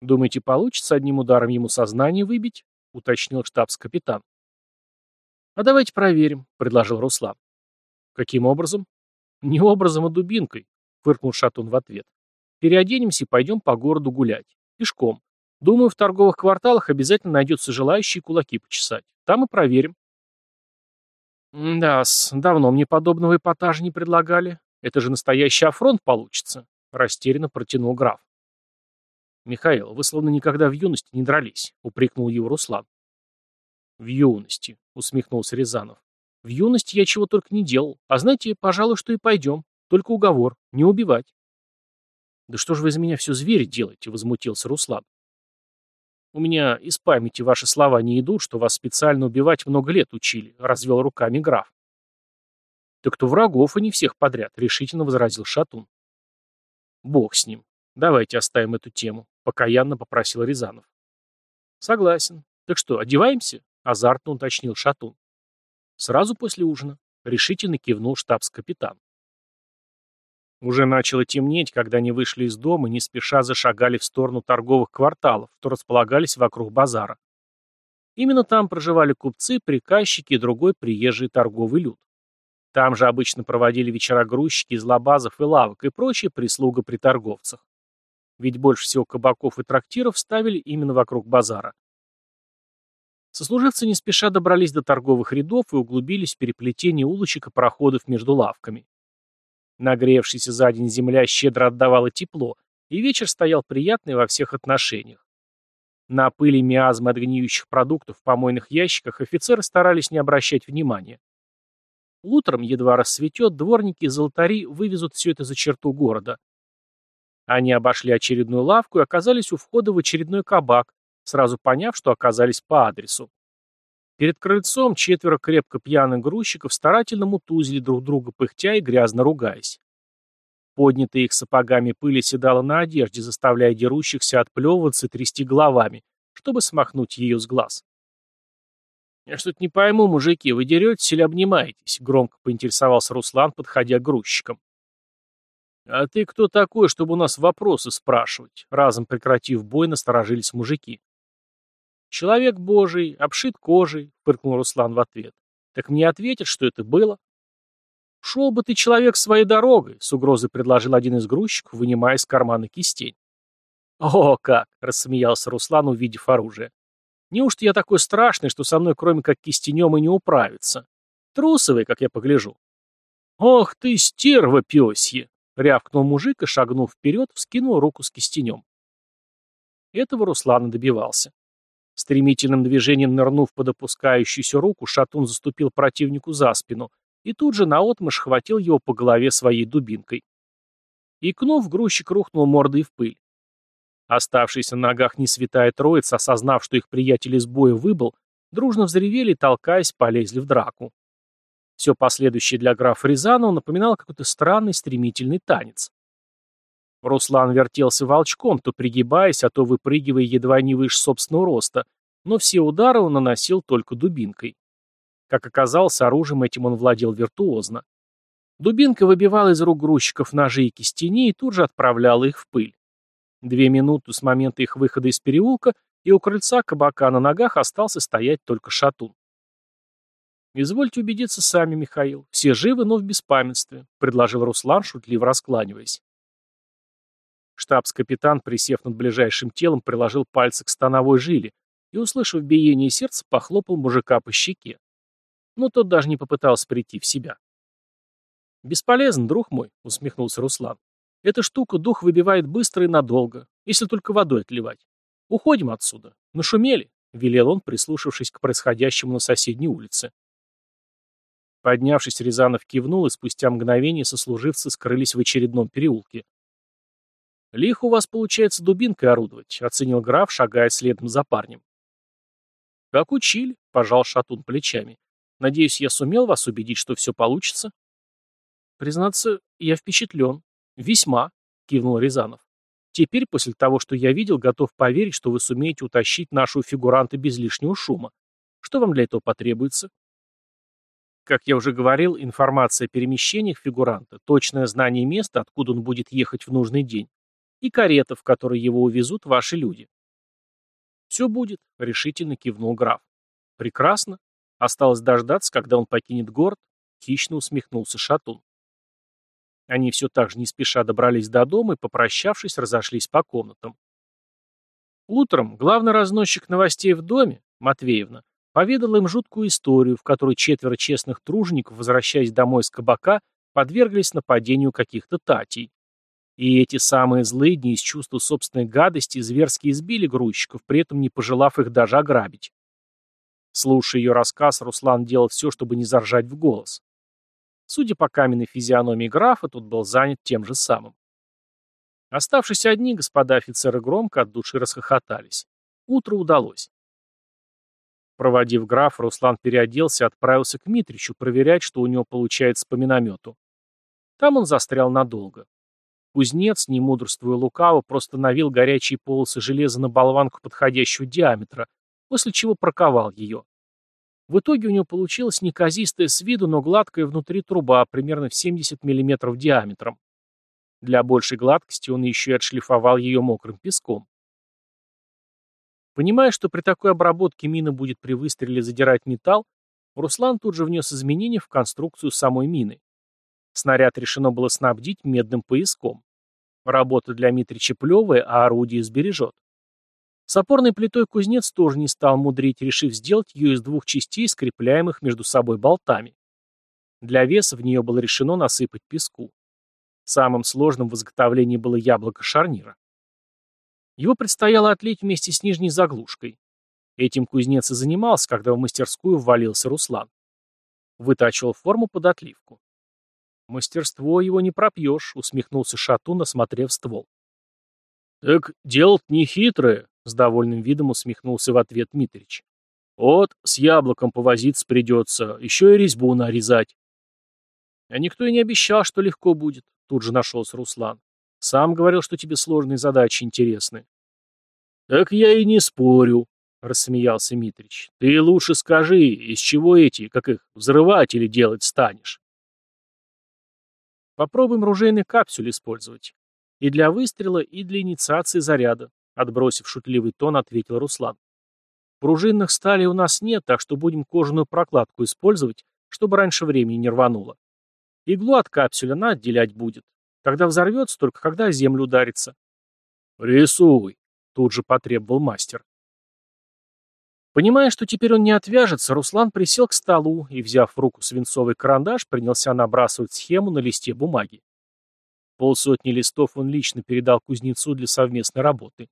«Думаете, получится одним ударом ему сознание выбить?» — уточнил штабс-капитан. «А давайте проверим», — предложил Руслан. «Каким образом?» «Не образом, а дубинкой», — фыркнул Шатун в ответ. «Переоденемся и пойдем по городу гулять. Пешком. Думаю, в торговых кварталах обязательно найдется желающие кулаки почесать. Там и проверим». «Да-с, давно мне подобного эпатажа не предлагали. Это же настоящий афронт получится», — растерянно протянул граф. «Михаил, вы словно никогда в юности не дрались», — упрекнул его Руслан. «В юности», — усмехнулся Рязанов. «В юности я чего только не делал. А знаете, пожалуй, что и пойдем. Только уговор. Не убивать». «Да что же вы из меня все звери делаете?» — возмутился Руслан. «У меня из памяти ваши слова не идут, что вас специально убивать много лет учили», — развел руками граф. «Так то врагов, а не всех подряд», — решительно возразил Шатун. «Бог с ним. Давайте оставим эту тему. — покаянно попросил Рязанов. «Согласен. Так что, одеваемся?» — азартно уточнил Шатун. «Сразу после ужина», — решительно кивнул штабс-капитан. Уже начало темнеть, когда они вышли из дома и не спеша зашагали в сторону торговых кварталов, что располагались вокруг базара. Именно там проживали купцы, приказчики и другой приезжий торговый люд. Там же обычно проводили вечера грузчики из лабазов и лавок и прочая прислуга при торговцах ведь больше всего кабаков и трактиров ставили именно вокруг базара. Сослуживцы не спеша добрались до торговых рядов и углубились в переплетение улочек и проходов между лавками. Нагревшаяся за день земля щедро отдавала тепло, и вечер стоял приятный во всех отношениях. На пыли миазмы от гниющих продуктов в помойных ящиках офицеры старались не обращать внимания. Утром, едва рассветет, дворники из алтари вывезут все это за черту города. Они обошли очередную лавку и оказались у входа в очередной кабак, сразу поняв, что оказались по адресу. Перед крыльцом четверо крепко пьяных грузчиков старательно мутузили друг друга, пыхтя и грязно ругаясь. Поднятая их сапогами пыль седала на одежде, заставляя дерущихся отплевываться и трясти головами, чтобы смахнуть ее с глаз. «Я что-то не пойму, мужики, вы деретесь или обнимаетесь?» — громко поинтересовался Руслан, подходя к грузчикам. «А ты кто такой, чтобы у нас вопросы спрашивать?» Разом прекратив бой, насторожились мужики. «Человек божий, обшит кожей», — фыркнул Руслан в ответ. «Так мне ответят, что это было?» «Шел бы ты, человек, своей дорогой», — с угрозой предложил один из грузчиков, вынимая из кармана кистень. «О, как!» — рассмеялся Руслан, увидев оружие. «Неужто я такой страшный, что со мной кроме как кистенем и не управиться? Трусовый, как я погляжу». «Ох ты, стерва пёсье!» — рявкнул мужик и, шагнув вперед, вскинул руку с кистенем. Этого Руслана добивался. Стремительным движением нырнув под опускающуюся руку, шатун заступил противнику за спину и тут же наотмашь хватил его по голове своей дубинкой. Икнув, грузчик рухнул мордой в пыль. Оставшиеся на ногах не святая троица, осознав, что их приятель из боя выбыл, дружно взревели толкаясь, полезли в драку. Все последующее для графа Рязанова напоминало какой-то странный стремительный танец. Руслан вертелся волчком, то пригибаясь, а то выпрыгивая едва не выше собственного роста, но все удары он наносил только дубинкой. Как оказалось, оружием этим он владел виртуозно. Дубинка выбивала из рук грузчиков ножи и кистени и тут же отправляла их в пыль. Две минуты с момента их выхода из переулка, и у крыльца кабака на ногах остался стоять только шатун. «Извольте убедиться сами, Михаил. Все живы, но в беспамятстве», — предложил Руслан, шутливо раскланиваясь. Штабс-капитан, присев над ближайшим телом, приложил пальцы к становой жиле и, услышав биение сердца, похлопал мужика по щеке но тот даже не попытался прийти в себя. «Бесполезно, друг мой», — усмехнулся Руслан. «Эта штука дух выбивает быстро и надолго, если только водой отливать. Уходим отсюда. Нашумели», — велел он, прислушавшись к происходящему на соседней улице. Поднявшись, Рязанов кивнул, и спустя мгновение сослуживцы скрылись в очередном переулке. «Лихо у вас получается дубинкой орудовать», — оценил граф, шагая следом за парнем. «Как учили», — пожал Шатун плечами. Надеюсь, я сумел вас убедить, что все получится?» «Признаться, я впечатлен. Весьма», — кивнул Рязанов. «Теперь, после того, что я видел, готов поверить, что вы сумеете утащить нашего фигуранта без лишнего шума. Что вам для этого потребуется?» Как я уже говорил, информация о перемещениях фигуранта, точное знание места, откуда он будет ехать в нужный день, и карета, в которой его увезут ваши люди. «Все будет», — решительно кивнул граф. «Прекрасно. Осталось дождаться, когда он покинет город, хищно усмехнулся Шатун. Они все так же не спеша добрались до дома и, попрощавшись, разошлись по комнатам. Утром главный разносчик новостей в доме, Матвеевна, поведал им жуткую историю, в которой четверо честных тружеников, возвращаясь домой из кабака, подверглись нападению каких-то татей. И эти самые злые дни из чувства собственной гадости зверски избили грузчиков, при этом не пожелав их даже ограбить. Слушая ее рассказ, Руслан делал все, чтобы не заржать в голос. Судя по каменной физиономии графа, тут был занят тем же самым. Оставшись одни, господа офицеры громко от души расхохотались. Утро удалось. Проводив граф, Руслан переоделся и отправился к Митричу проверять, что у него получается по миномету. Там он застрял надолго. Кузнец, не мудрствуя лукаво, просто навил горячие полосы железа на болванку подходящего диаметра, после чего проковал ее. В итоге у него получилась неказистая с виду, но гладкая внутри труба, примерно в 70 мм диаметром. Для большей гладкости он еще и отшлифовал ее мокрым песком. Понимая, что при такой обработке мина будет при выстреле задирать металл, Руслан тут же внес изменения в конструкцию самой мины. Снаряд решено было снабдить медным пояском. Работа для Митрича плевая, а орудие сбережет. С опорной плитой кузнец тоже не стал мудрить, решив сделать ее из двух частей, скрепляемых между собой болтами. Для веса в нее было решено насыпать песку. Самым сложным в изготовлении было яблоко шарнира. Его предстояло отлить вместе с нижней заглушкой. Этим кузнец и занимался, когда в мастерскую ввалился Руслан. Вытачивал форму под отливку. «Мастерство его не пропьешь», — усмехнулся Шатун, осмотрев ствол. «Так дело-то нехитрое», — с довольным видом усмехнулся в ответ Митрич. «Вот, с яблоком повозиться придется, еще и резьбу нарезать». «А никто и не обещал, что легко будет», — тут же нашелся Руслан. «Сам говорил, что тебе сложные задачи интересны». «Так я и не спорю», — рассмеялся Митрич. «Ты лучше скажи, из чего эти, как их, взрыватели делать станешь?» «Попробуем ружейный капсюль использовать. И для выстрела, и для инициации заряда», — отбросив шутливый тон, ответил Руслан. «Пружинных стали у нас нет, так что будем кожаную прокладку использовать, чтобы раньше времени не рвануло. Иглу от капсюля она отделять будет. Тогда взорвется только, когда землю ударится». «Рисуй», — тут же потребовал мастер. Понимая, что теперь он не отвяжется, Руслан присел к столу и, взяв в руку свинцовый карандаш, принялся набрасывать схему на листе бумаги. Полсотни листов он лично передал кузнецу для совместной работы.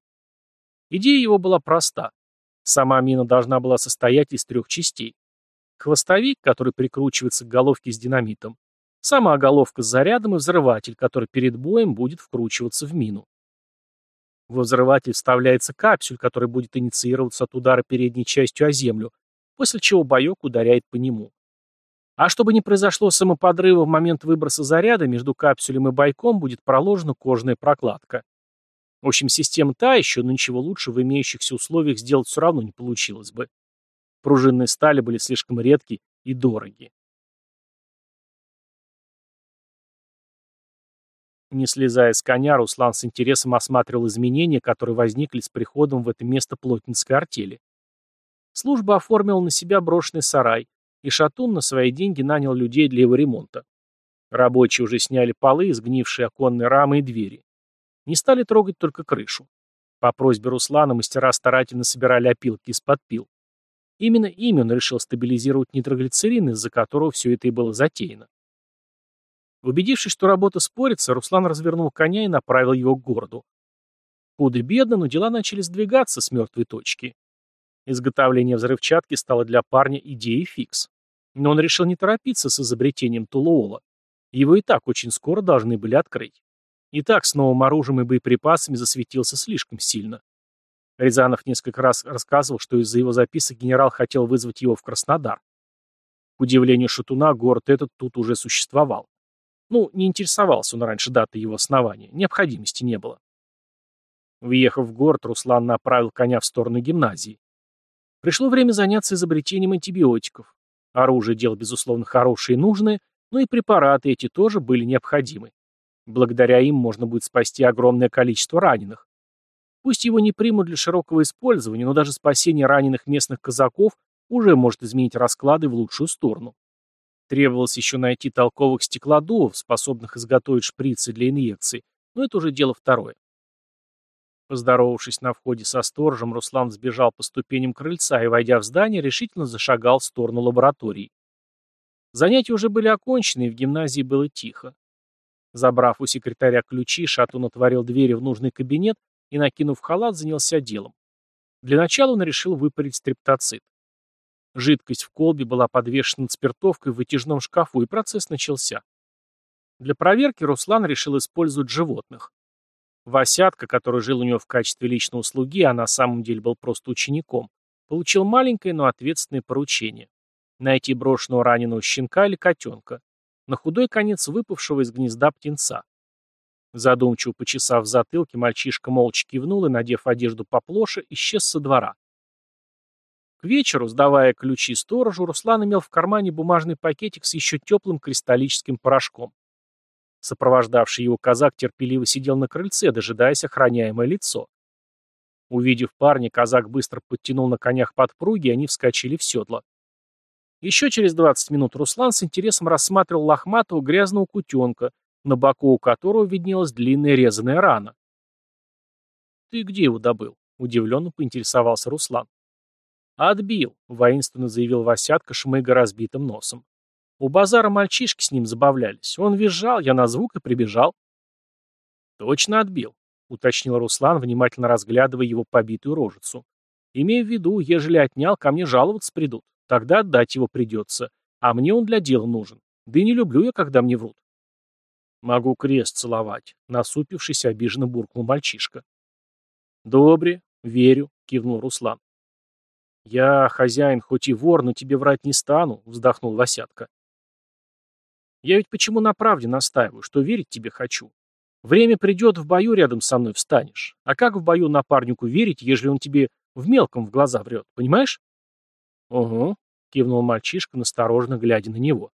Идея его была проста. Сама мина должна была состоять из трех частей. Хвостовик, который прикручивается к головке с динамитом, сама головка с зарядом и взрыватель, который перед боем будет вкручиваться в мину. Во взрыватель вставляется капсюль, который будет инициироваться от удара передней частью о землю, после чего боек ударяет по нему. А чтобы не произошло самоподрыва в момент выброса заряда, между капсюлем и бойком будет проложена кожная прокладка. В общем, система та еще, но ничего лучше в имеющихся условиях сделать все равно не получилось бы. Пружинные стали были слишком редки и дороги. Не слезая с коня, Руслан с интересом осматривал изменения, которые возникли с приходом в это место плотницкой артели. Служба оформила на себя брошенный сарай, и Шатун на свои деньги нанял людей для его ремонта. Рабочие уже сняли полы, сгнившие оконные рамы и двери. Не стали трогать только крышу. По просьбе Руслана мастера старательно собирали опилки из-под пил. Именно ими он решил стабилизировать нитроглицерин, из-за которого все это и было затеяно. Убедившись, что работа спорится, Руслан развернул коня и направил его к городу. Худо-бедно, но дела начали сдвигаться с мертвой точки. Изготовление взрывчатки стало для парня идеей фикс. Но он решил не торопиться с изобретением Тулуола. Его и так очень скоро должны были открыть. И так с новым оружием и боеприпасами засветился слишком сильно. Рязанов несколько раз рассказывал, что из-за его записок генерал хотел вызвать его в Краснодар. К удивлению Шатуна, город этот тут уже существовал. Ну, не интересовался он раньше даты его основания, необходимости не было. Въехав в город, Руслан направил коня в сторону гимназии. Пришло время заняться изобретением антибиотиков. Оружие дело, безусловно, хорошее и нужное, но и препараты эти тоже были необходимы. Благодаря им можно будет спасти огромное количество раненых. Пусть его не примут для широкого использования, но даже спасение раненых местных казаков уже может изменить расклады в лучшую сторону. Требовалось еще найти толковых стеклодувов, способных изготовить шприцы для инъекций, но это уже дело второе. Поздоровавшись на входе со сторожем, Руслан сбежал по ступеням крыльца и, войдя в здание, решительно зашагал в сторону лаборатории. Занятия уже были окончены, и в гимназии было тихо. Забрав у секретаря ключи, Шатун отворил двери в нужный кабинет и, накинув халат, занялся делом. Для начала он решил выпарить стрептоцит. Жидкость в колбе была подвешена над спиртовкой в вытяжном шкафу, и процесс начался. Для проверки Руслан решил использовать животных. Васятка, который жил у него в качестве личного слуги, а на самом деле был просто учеником, получил маленькое, но ответственное поручение. Найти брошенного раненого щенка или котенка, на худой конец выпавшего из гнезда птенца. Задумчиво почесав в затылке, мальчишка молча кивнул и, надев одежду поплоше, исчез со двора. К вечеру, сдавая ключи сторожу, Руслан имел в кармане бумажный пакетик с еще теплым кристаллическим порошком. Сопровождавший его казак терпеливо сидел на крыльце, дожидаясь охраняемое лицо. Увидев парня, казак быстро подтянул на конях подпруги, и они вскочили в седло. Еще через 20 минут Руслан с интересом рассматривал лохматого грязного кутенка, на боку у которого виднелась длинная резаная рана. «Ты где его добыл?» — удивленно поинтересовался Руслан. «Отбил», — воинственно заявил Васятка, шмыга разбитым носом. «У базара мальчишки с ним забавлялись. Он визжал, я на звук и прибежал». «Точно отбил. — уточнил Руслан, внимательно разглядывая его побитую рожицу. «Имея в виду, ежели отнял, ко мне жаловаться придут. Тогда отдать его придется. А мне он для дела нужен. Да и не люблю я, когда мне врут». «Могу крест целовать», — насупившись, обиженно буркнул мальчишка. «Добре, верю», — кивнул Руслан. «Я хозяин, хоть и вор, но тебе врать не стану», — вздохнул Васятка. «Я ведь почему на правде настаиваю, что верить тебе хочу. Время придет, в бою рядом со мной встанешь. А как в бою напарнику верить, ежели он тебе в мелком в глаза врет, понимаешь?» «Угу», — кивнул мальчишка, настороженно глядя на него.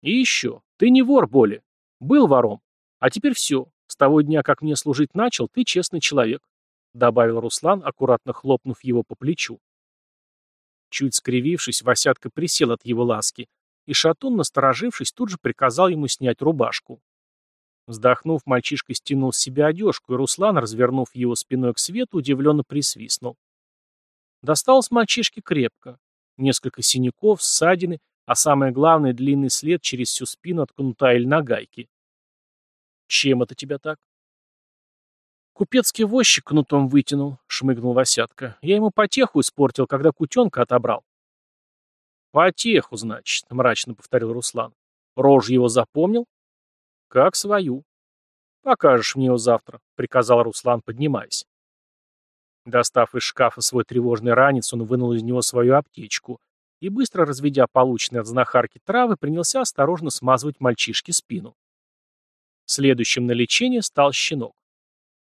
«И еще, ты не вор более. Был вором. А теперь все. С того дня, как мне служить начал, ты честный человек», — добавил Руслан, аккуратно хлопнув его по плечу. Чуть скривившись, Васятка присел от его ласки, и Шатун, насторожившись, тут же приказал ему снять рубашку. Вздохнув, мальчишка стянул с себя одежку, и Руслан, развернув его спиной к свету, удивленно присвистнул. Досталось мальчишке крепко. Несколько синяков, ссадины, а самое главное, длинный след через всю спину от кнута или нагайки. «Чем это тебя так?» «Купецкий возчик кнутом вытянул», — шмыгнул Васятка. «Я ему потеху испортил, когда кутенка отобрал». «Потеху, значит», — мрачно повторил Руслан. «Рожь его запомнил?» «Как свою». «Покажешь мне его завтра», — приказал Руслан, поднимаясь. Достав из шкафа свой тревожный ранец, он вынул из него свою аптечку и, быстро разведя полученные от знахарки травы, принялся осторожно смазывать мальчишке спину. Следующим на лечение стал щенок.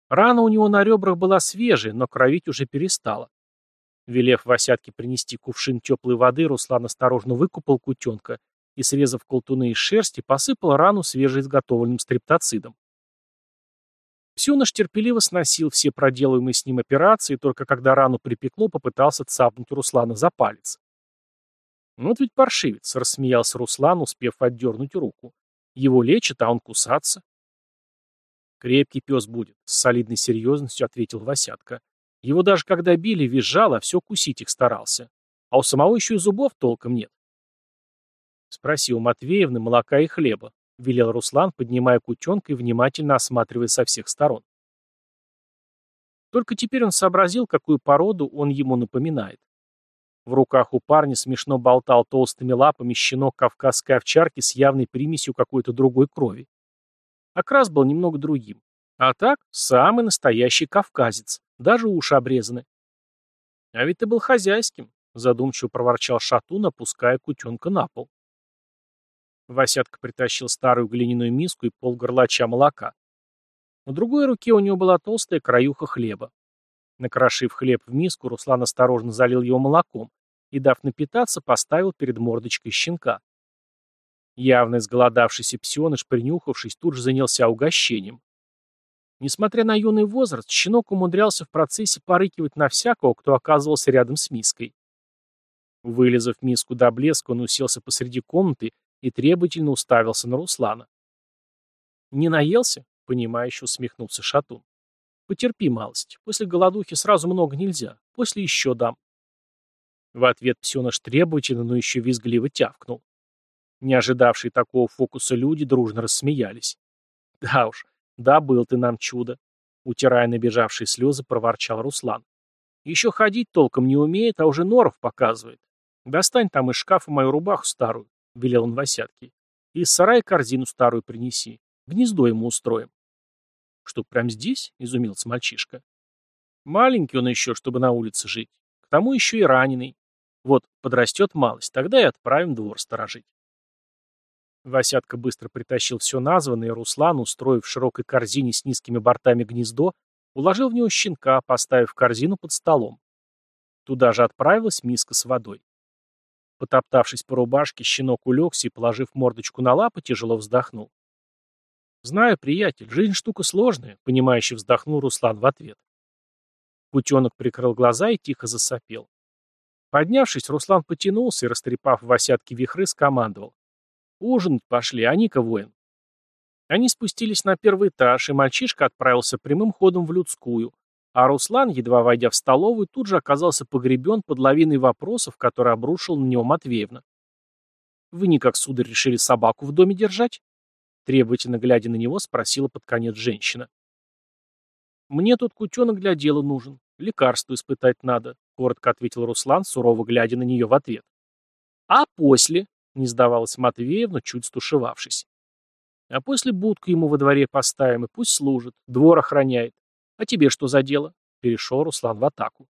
Рана у него на ребрах была свежая, но кровить уже перестала. Велев Васятке принести кувшин теплой воды, Руслан осторожно выкупал кутенка и, срезав колтуны из шерсти, посыпал рану свежеизготовленным стрептоцидом. Псюнош терпеливо сносил все проделываемые с ним операции, только когда рану припекло, попытался цапнуть Руслана за палец. «Ну вот ведь паршивец», — рассмеялся Руслан, успев отдернуть руку. «Его лечат, а он кусаться». «Крепкий пес будет», — с солидной серьезностью ответил Васятка. «Его даже когда били, визжал, а все кусить их старался. А у самого еще и зубов толком нет». «Спроси у Матвеевны молока и хлеба», — велел Руслан, поднимая кутенка и внимательно осматривая со всех сторон. Только теперь он сообразил, какую породу он ему напоминает. В руках у парня смешно болтал толстыми лапами щенок кавказской овчарки с явной примесью какой-то другой крови. Окрас был немного другим. А так, самый настоящий кавказец. Даже уши обрезаны. А ведь ты был хозяйским, задумчиво проворчал Шатун, опуская кутенка на пол. Васятка притащил старую глиняную миску и полгорлача молока. На другой руке у него была толстая краюха хлеба. Накрошив хлеб в миску, Руслан осторожно залил его молоком и, дав напитаться, поставил перед мордочкой щенка. Явно изголодавшийся псеныш, принюхавшись, тут же занялся угощением. Несмотря на юный возраст, щенок умудрялся в процессе порыкивать на всякого, кто оказывался рядом с миской. Вылезав миску до блеска, он уселся посреди комнаты и требовательно уставился на Руслана. «Не наелся?» — понимающе усмехнулся Шатун. «Потерпи малость. После голодухи сразу много нельзя. После еще дам». В ответ псеныш требовательно, но еще визгливо тявкнул. Не ожидавшие такого фокуса люди дружно рассмеялись. «Да уж, да был ты нам чудо!» Утирая набежавшие слезы, проворчал Руслан. «Еще ходить толком не умеет, а уже норов показывает. Достань там из шкафа мою рубаху старую», — велел он Васятке. «И из сарая корзину старую принеси. Гнездо ему устроим». «Что, прям здесь?» — изумился мальчишка. «Маленький он еще, чтобы на улице жить. К тому еще и раненый. Вот подрастет малость, тогда и отправим двор сторожить». Васятка быстро притащил все названное, и Руслан, устроив в широкой корзине с низкими бортами гнездо, уложил в него щенка, поставив корзину под столом. Туда же отправилась миска с водой. Потоптавшись по рубашке, щенок улегся и, положив мордочку на лапы, тяжело вздохнул. «Знаю, приятель, жизнь штука сложная», — понимающе вздохнул Руслан в ответ. Путенок прикрыл глаза и тихо засопел. Поднявшись, Руслан потянулся и, растрепав в осятке вихры, скомандовал. Ужинать пошли, а Ника воин. Они спустились на первый этаж, и мальчишка отправился прямым ходом в людскую, а Руслан, едва войдя в столовую, тут же оказался погребен под лавиной вопросов, которые обрушил на него Матвеевна. «Вы никак, сударь, решили собаку в доме держать?» Требовательно глядя на него, спросила под конец женщина. Мне тут кутенок для дела нужен. Лекарство испытать надо, коротко ответил Руслан, сурово глядя на нее в ответ. А после, не сдавалась Матвеевна, чуть стушевавшись. А после будку ему во дворе поставим, и пусть служит, двор охраняет. А тебе что за дело? Перешел Руслан в атаку.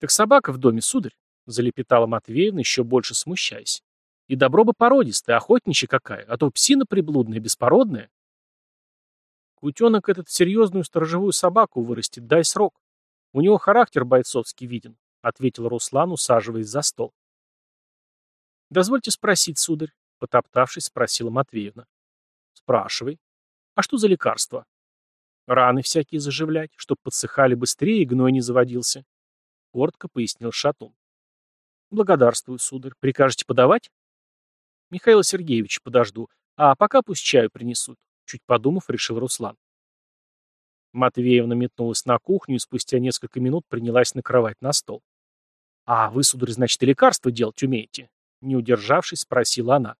Так собака в доме, сударь, залепетала Матвеевна, еще больше смущаясь. И добро бы породистая, охотничья какая, а то псина приблудная, беспородная. Кутенок этот серьезную сторожевую собаку вырастет, дай срок. У него характер бойцовский виден, ответил Руслан, усаживаясь за стол. Дозвольте спросить, сударь, потоптавшись, спросила Матвеевна. Спрашивай. А что за лекарство? Раны всякие заживлять, чтоб подсыхали быстрее и гной не заводился. Коротко пояснил Шатун. Благодарствую, сударь. Прикажете подавать? Михаил Сергеевич, подожду. А пока пусть чаю принесут. Чуть подумав, решил Руслан. Матвеевна метнулась на кухню и спустя несколько минут принялась накрывать на стол. «А вы, сударь, значит, и лекарства делать умеете?» Не удержавшись, спросила она.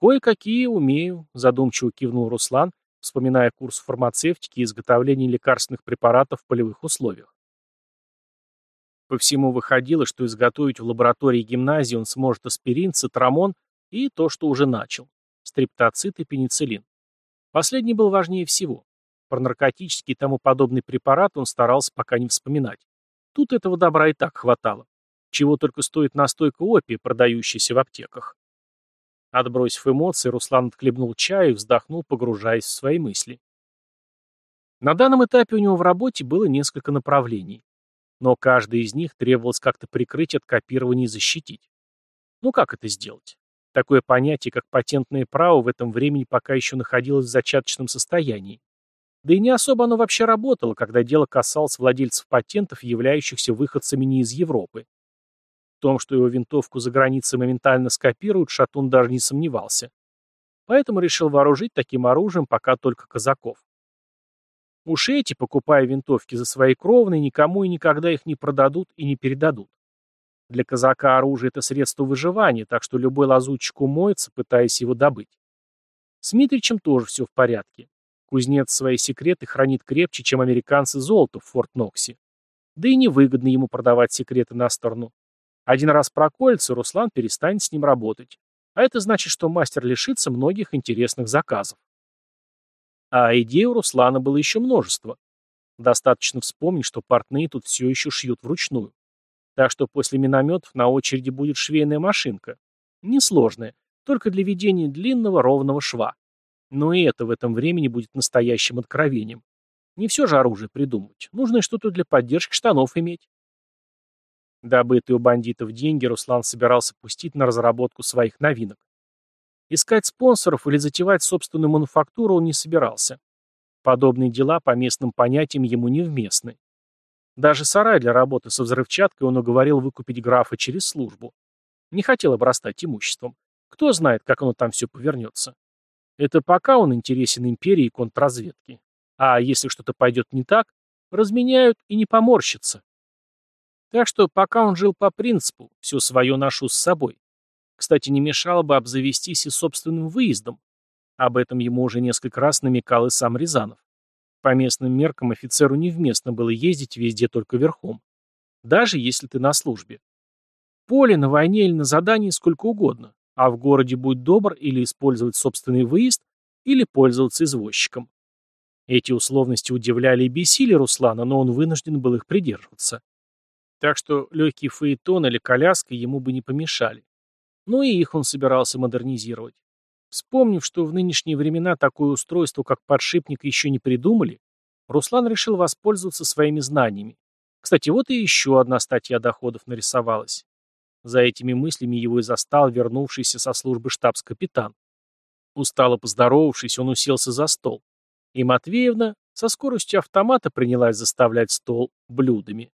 «Кое-какие умею», — задумчиво кивнул Руслан, вспоминая курс фармацевтики и изготовления лекарственных препаратов в полевых условиях. По всему выходило, что изготовить в лаборатории гимназии он сможет аспирин, цитрамон и то, что уже начал – стриптоцит и пенициллин. Последний был важнее всего. Про наркотические и тому подобные препараты он старался пока не вспоминать. Тут этого добра и так хватало. Чего только стоит настойка опия, продающаяся в аптеках. Отбросив эмоции, Руслан отхлебнул чаю и вздохнул, погружаясь в свои мысли. На данном этапе у него в работе было несколько направлений но каждый из них требовалось как-то прикрыть от копирования и защитить. Ну как это сделать? Такое понятие, как патентное право, в этом времени пока еще находилось в зачаточном состоянии. Да и не особо оно вообще работало, когда дело касалось владельцев патентов, являющихся выходцами не из Европы. В том, что его винтовку за границей моментально скопируют, Шатун даже не сомневался. Поэтому решил вооружить таким оружием пока только казаков. Уж эти, покупая винтовки за свои кровные, никому и никогда их не продадут и не передадут. Для казака оружие – это средство выживания, так что любой лазутчик умоется, пытаясь его добыть. С Митричем тоже все в порядке. Кузнец свои секреты хранит крепче, чем американцы золото в Форт Ноксе. Да и невыгодно ему продавать секреты на сторону. Один раз проколется, Руслан перестанет с ним работать. А это значит, что мастер лишится многих интересных заказов. А идей у Руслана было еще множество. Достаточно вспомнить, что портные тут все еще шьют вручную. Так что после минометов на очереди будет швейная машинка. Несложная, только для ведения длинного ровного шва. Но и это в этом времени будет настоящим откровением. Не все же оружие придумывать. Нужно что-то для поддержки штанов иметь. Добытые у бандитов деньги Руслан собирался пустить на разработку своих новинок. Искать спонсоров или затевать собственную мануфактуру он не собирался. Подобные дела по местным понятиям ему невместны. Даже сарай для работы со взрывчаткой он уговорил выкупить графа через службу. Не хотел обрастать имуществом. Кто знает, как оно там все повернется. Это пока он интересен империи и контрразведке. А если что-то пойдет не так, разменяют и не поморщатся. Так что пока он жил по принципу «все свое ношу с собой», кстати, не мешало бы обзавестись и собственным выездом. Об этом ему уже несколько раз намекал и сам Рязанов. По местным меркам офицеру невместно было ездить везде только верхом. Даже если ты на службе. поле, на войне или на задании сколько угодно. А в городе будь добр или использовать собственный выезд, или пользоваться извозчиком. Эти условности удивляли и бесили Руслана, но он вынужден был их придерживаться. Так что легкий фаэтон или коляска ему бы не помешали. Но и их он собирался модернизировать. Вспомнив, что в нынешние времена такое устройство, как подшипник, еще не придумали, Руслан решил воспользоваться своими знаниями. Кстати, вот и еще одна статья доходов нарисовалась. За этими мыслями его и застал вернувшийся со службы штабс-капитан. Устало поздоровавшись, он уселся за стол. И Матвеевна со скоростью автомата принялась заставлять стол блюдами.